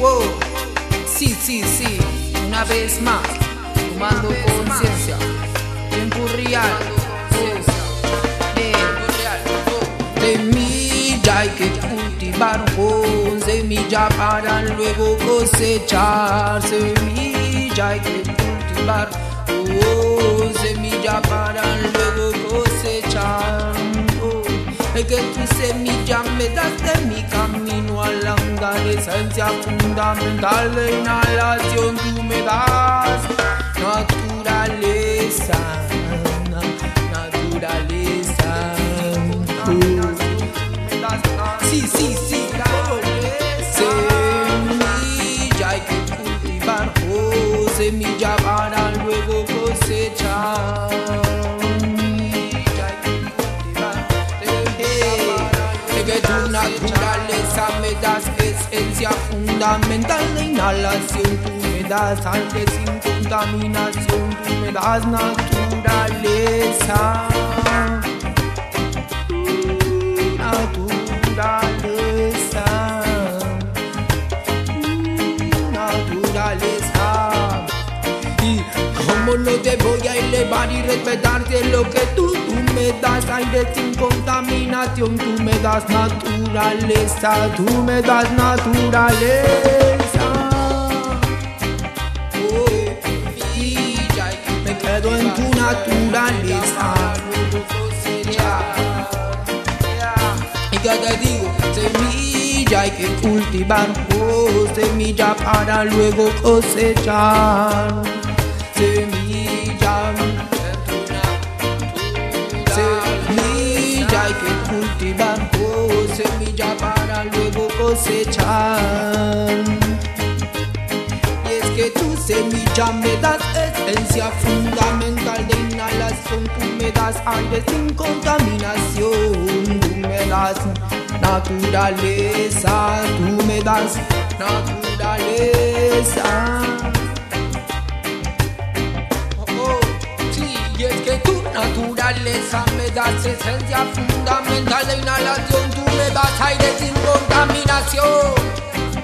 Wow. Sí, sí, sí, una vez más, tomando conciencia, tiempo real, semilla hay que cultivar con semilla para luego cosechar, semilla hay que cultivar, oh, semilla para luego cosechar. Oh, es que tu semilla me das de mi camino al andar, esencia fundamental de inhalación, tú me das naturaleza, na- naturaleza. Oh. Sí, sí, sí, naturaleza me das esencia fundamental de inhalación, tú me das aire sin contaminación, tú me das naturaleza no te voy a elevar y respetarte lo que tú, tú me das aire sin contaminación, tú me das naturaleza, tú me das naturaleza. Oh, me quedo en tu naturaleza. Y que te digo, semilla hay que cultivar, oh, semilla para luego cosechar. Semilla para luego cosechar. Y es que tu semilla me das esencia fundamental de inhalación, tú me das aire sin contaminación, tú me das naturaleza, tú me das naturaleza. Oh, oh, y que tu naturaleza me das esencia fundamental de inhalación, tú me das aire sin contaminación.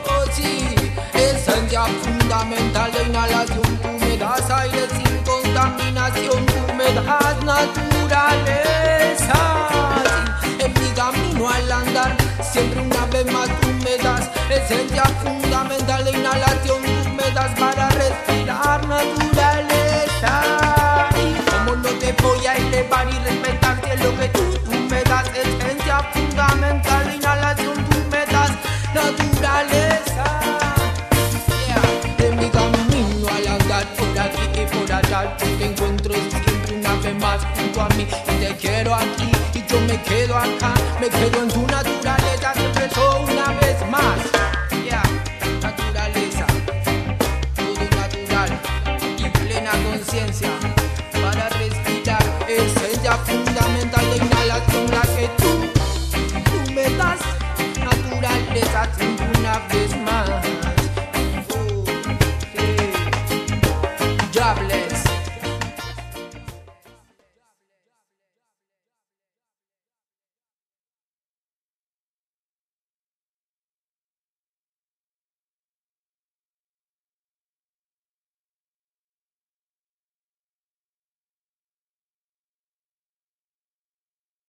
Oh, sí, esencia fundamental de inhalación, tú me das aire sin contaminación, tú me das naturaleza. En mi camino al andar, soledad. Tú te encuentras siempre una vez más junto a mí y te quiero aquí y yo me quedo acá, me quedo en tu naturaleza, siempre soy una vez más.